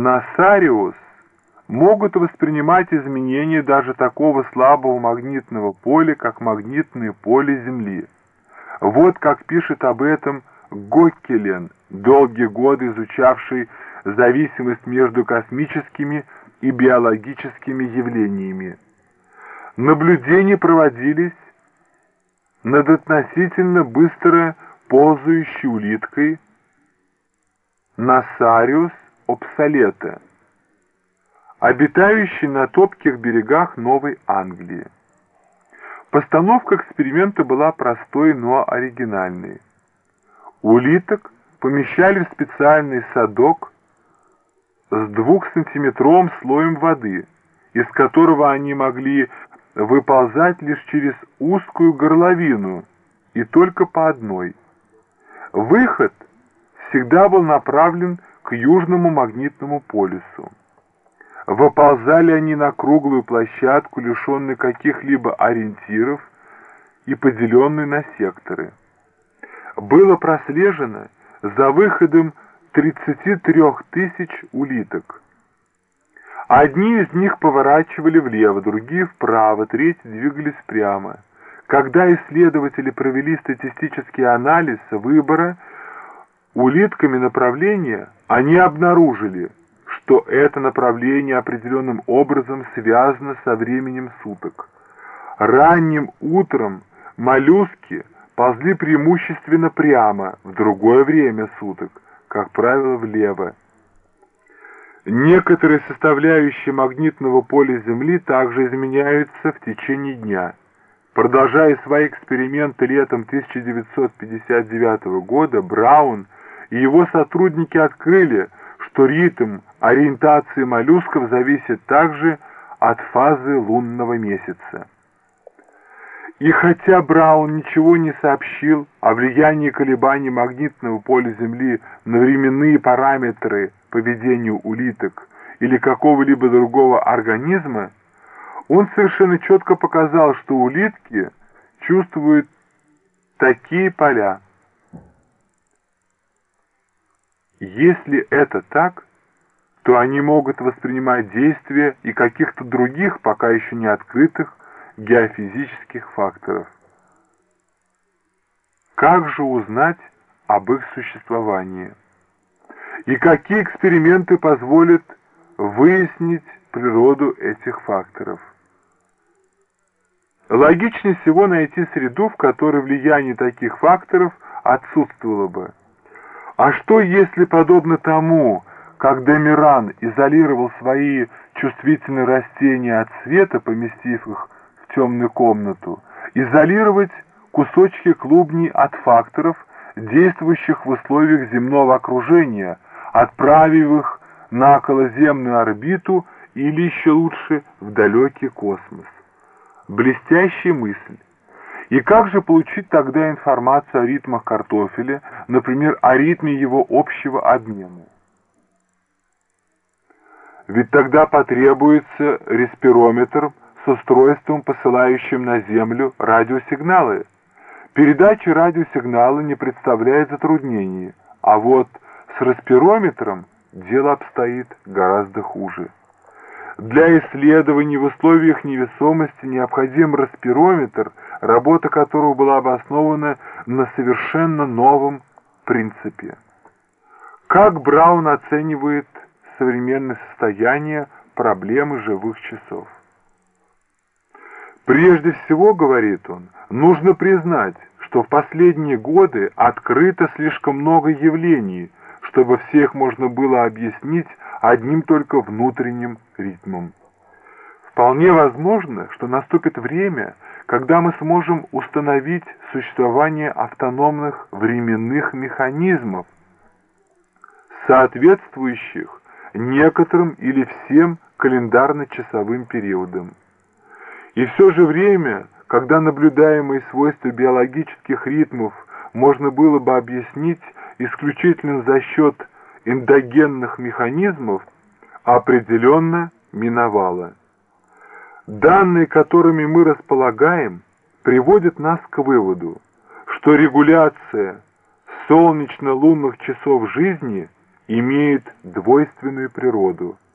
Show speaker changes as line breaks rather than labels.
Насариус могут воспринимать изменения даже такого слабого магнитного поля, как магнитное поле Земли. Вот как пишет об этом Гоккелен, долгие годы изучавший зависимость между космическими и биологическими явлениями. Наблюдения проводились над относительно быстро ползающей улиткой Насариус обсолета, обитающей на топких берегах Новой Англии. Постановка эксперимента была простой, но оригинальной. Улиток помещали в специальный садок с двухсантиметровым слоем воды, из которого они могли выползать лишь через узкую горловину и только по одной. Выход всегда был направлен к южному магнитному полюсу. Выползали они на круглую площадку, лишенную каких-либо ориентиров и поделенную на секторы. Было прослежено за выходом 33 тысяч улиток. Одни из них поворачивали влево, другие вправо, третьи двигались прямо. Когда исследователи провели статистический анализ выбора улитками направления, они обнаружили, что это направление определенным образом связано со временем суток. Ранним утром моллюски ползли преимущественно прямо, в другое время суток, как правило, влево. Некоторые составляющие магнитного поля Земли также изменяются в течение дня. Продолжая свои эксперименты летом 1959 года, Браун и его сотрудники открыли, что ритм ориентации моллюсков зависит также от фазы лунного месяца. И хотя Браун ничего не сообщил о влиянии колебаний магнитного поля Земли на временные параметры поведения улиток или какого-либо другого организма, он совершенно четко показал, что улитки чувствуют такие поля. Если это так, то они могут воспринимать действия и каких-то других, пока еще не открытых, геофизических факторов. Как же узнать об их существовании? И какие эксперименты позволят выяснить природу этих факторов? Логичнее всего найти среду, в которой влияние таких факторов отсутствовало бы. А что если, подобно тому, как Демиран изолировал свои чувствительные растения от света, поместив их темную комнату, изолировать кусочки клубней от факторов, действующих в условиях земного окружения, отправив их на околоземную орбиту или еще лучше в далекий космос. Блестящая мысль. И как же получить тогда информацию о ритмах картофеля, например, о ритме его общего обмена? Ведь тогда потребуется респирометр, с устройством, посылающим на Землю радиосигналы. Передача радиосигнала не представляет затруднений, а вот с респирометром дело обстоит гораздо хуже. Для исследований в условиях невесомости необходим респирометр, работа которого была обоснована на совершенно новом принципе. Как Браун оценивает современное состояние проблемы живых часов? Прежде всего, говорит он, нужно признать, что в последние годы открыто слишком много явлений, чтобы всех можно было объяснить одним только внутренним ритмом. Вполне возможно, что наступит время, когда мы сможем установить существование автономных временных механизмов, соответствующих некоторым или всем календарно-часовым периодам. И все же время, когда наблюдаемые свойства биологических ритмов можно было бы объяснить исключительно за счет эндогенных механизмов, определенно миновало. Данные, которыми мы располагаем, приводят нас к выводу, что регуляция солнечно-лунных часов жизни имеет двойственную природу –